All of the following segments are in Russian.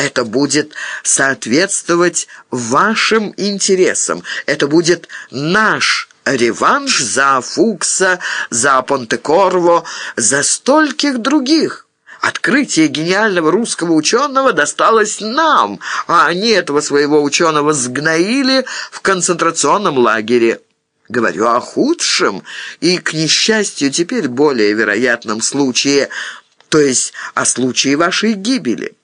Это будет соответствовать вашим интересам. Это будет наш реванш за Фукса, за Понтекорво, за стольких других. Открытие гениального русского ученого досталось нам, а они этого своего ученого сгноили в концентрационном лагере. Говорю о худшем и, к несчастью, теперь более вероятном случае, то есть о случае вашей гибели.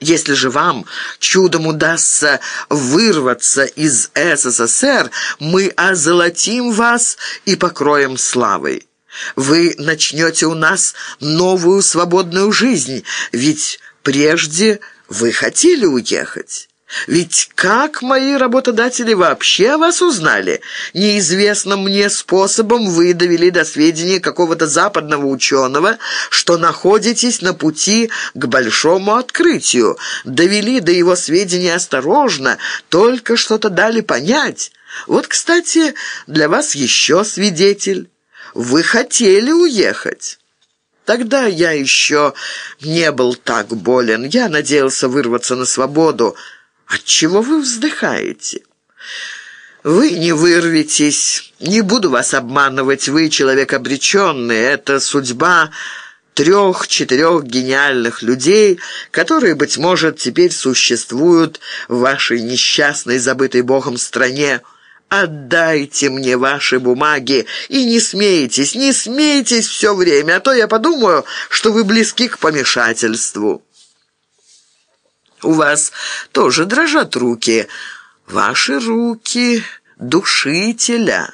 Если же вам чудом удастся вырваться из СССР, мы озолотим вас и покроем славой. Вы начнете у нас новую свободную жизнь, ведь прежде вы хотели уехать». Ведь как мои работодатели вообще вас узнали? Неизвестным мне способом вы довели до сведения какого-то западного ученого, что находитесь на пути к большому открытию. Довели до его сведения осторожно, только что-то дали понять. Вот, кстати, для вас еще свидетель. Вы хотели уехать». Тогда я еще не был так болен. Я надеялся вырваться на свободу. Отчего вы вздыхаете? Вы не вырветесь, не буду вас обманывать, вы человек обреченный, это судьба трех-четырех гениальных людей, которые, быть может, теперь существуют в вашей несчастной, забытой Богом стране. Отдайте мне ваши бумаги и не смейтесь, не смейтесь все время, а то я подумаю, что вы близки к помешательству». У вас тоже дрожат руки. Ваши руки душителя.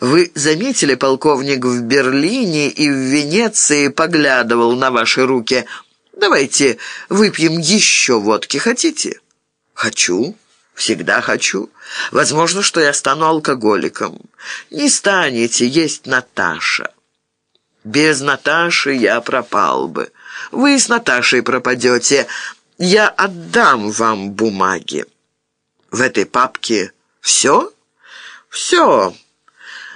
Вы заметили, полковник в Берлине и в Венеции поглядывал на ваши руки. Давайте выпьем еще водки, хотите? Хочу. Всегда хочу. Возможно, что я стану алкоголиком. Не станете, есть Наташа. Без Наташи я пропал бы. Вы с Наташей пропадете, я отдам вам бумаги. В этой папке все? Все.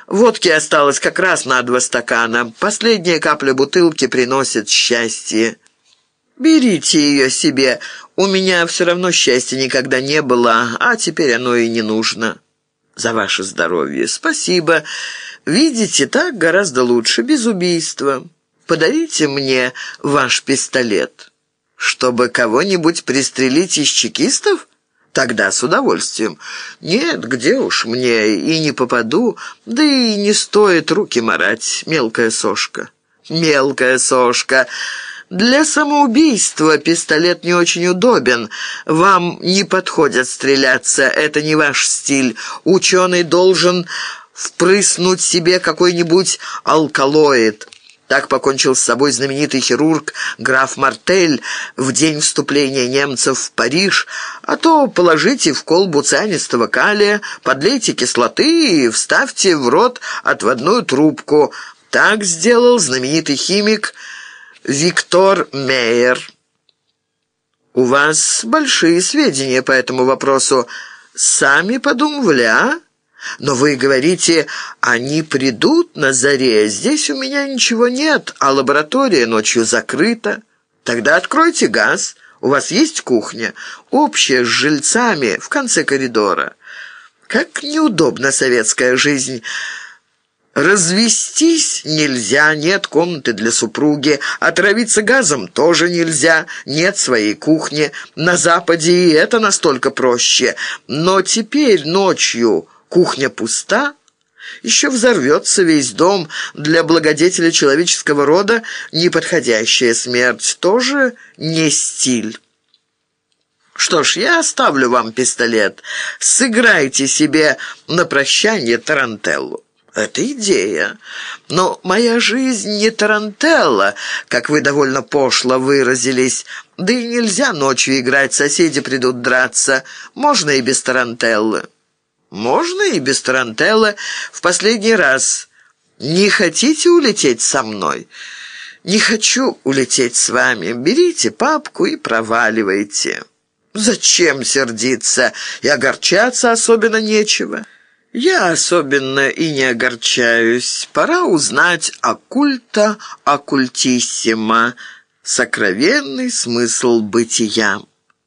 Водки осталось как раз на два стакана. Последняя капля бутылки приносит счастье. Берите ее себе. У меня все равно счастья никогда не было, а теперь оно и не нужно. За ваше здоровье. Спасибо. Видите, так гораздо лучше, без убийства. Подарите мне ваш пистолет». Чтобы кого-нибудь пристрелить из чекистов? Тогда с удовольствием. Нет, где уж мне, и не попаду, да и не стоит руки марать, мелкая сошка. Мелкая сошка. Для самоубийства пистолет не очень удобен. Вам не подходит стреляться, это не ваш стиль. Ученый должен впрыснуть себе какой-нибудь алкалоид. Так покончил с собой знаменитый хирург граф Мартель в день вступления немцев в Париж, а то положите в колбу цианистого калия, подлейте кислоты и вставьте в рот отводную трубку. Так сделал знаменитый химик Виктор Мейер. «У вас большие сведения по этому вопросу. Сами подумали, а?» Но вы говорите, они придут на заре. Здесь у меня ничего нет, а лаборатория ночью закрыта. Тогда откройте газ. У вас есть кухня, общая с жильцами в конце коридора. Как неудобна советская жизнь. Развестись нельзя, нет комнаты для супруги. Отравиться газом тоже нельзя, нет своей кухни. На Западе и это настолько проще. Но теперь ночью кухня пуста, еще взорвется весь дом. Для благодетеля человеческого рода неподходящая смерть тоже не стиль. Что ж, я оставлю вам пистолет. Сыграйте себе на прощание тарантеллу. Это идея. Но моя жизнь не тарантелла, как вы довольно пошло выразились. Да и нельзя ночью играть, соседи придут драться. Можно и без тарантеллы. «Можно и без тарантелла. В последний раз. Не хотите улететь со мной?» «Не хочу улететь с вами. Берите папку и проваливайте». «Зачем сердиться? И огорчаться особенно нечего». «Я особенно и не огорчаюсь. Пора узнать оккульта оккультиссима. сокровенный смысл бытия.